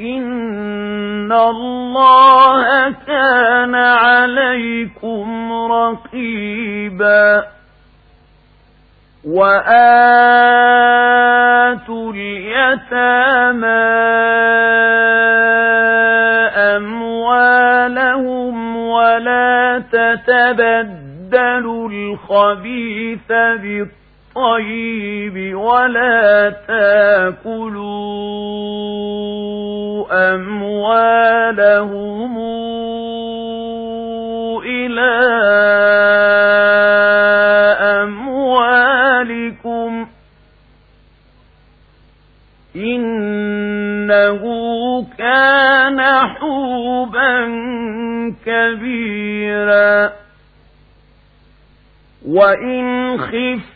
إن الله كان عليكم رقيبا وآتوا اليتامى أموالهم ولا تتبدلوا الخبيث بالطبع الطيب ولا تأكلوا أموالهم إلى أموالكم إنه كان حوبا كبيرا. وإن خفت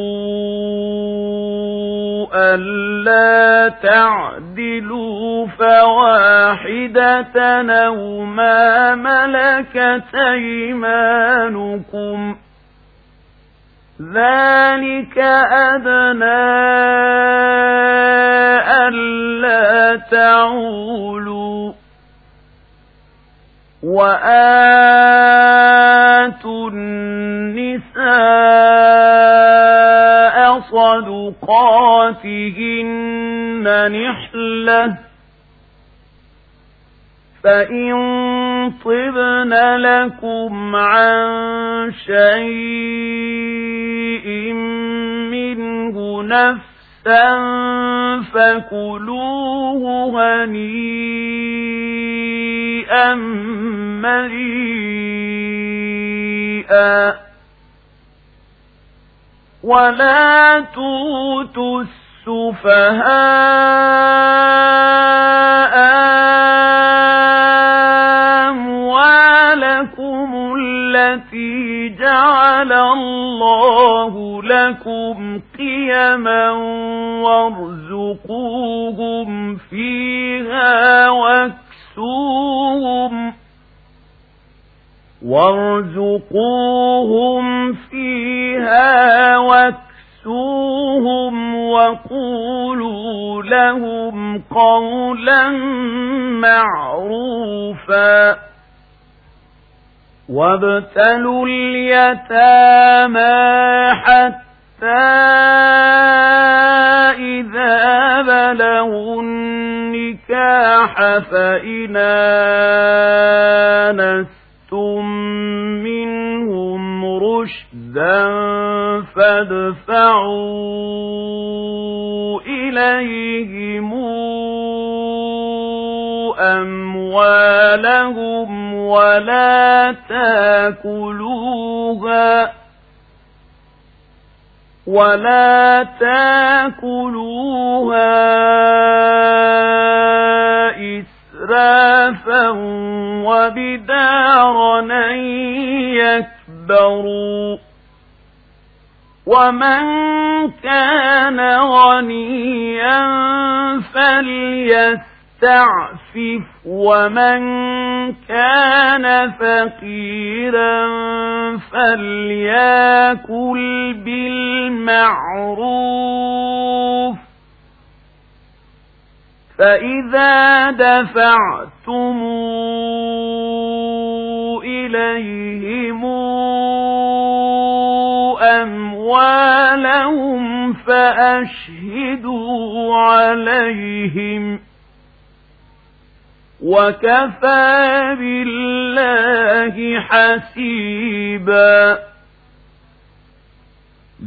ألا تعدلوا فواحدة أو ما ملكت أيمانكم ذلك أدنى ألا تعولوا وآتوا النساء صدقاتهن نحلة فإن طبن لكم عن شيء منه نفسا فكلوه هنيئا مريئا. ولا توتوا السفهاء أموالكم التي جعل الله لكم قيما وارزقوهم فيها واكسوهم وارزقوهم فيها واكسوهم وقولوا لهم قولا معروفا وابتلوا اليتامى حتى إذا بلغوا النكاح فإن آنستم منهم رشدا فادفعوا إليهم أموالهم ولا تاكلوها ولا تاكلوها إسرافا وبدارا يكبروا ومن كان غنيا فليستعفف ومن كان فقيرا فليأكل بالمعروف فإذا دفعتم إليهم أموالهم فأشهدوا عليهم وكفى بالله حسيبا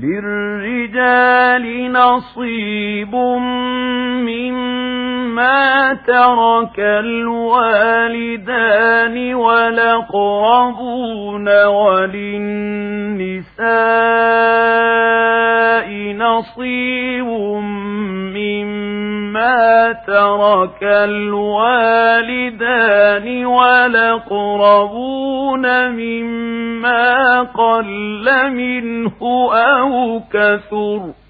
للرجال نصيب مما ترك الوالدان والأقربون وللنساء نصيب مما ترك الوالدان والأقربون مما قل منه أو كثر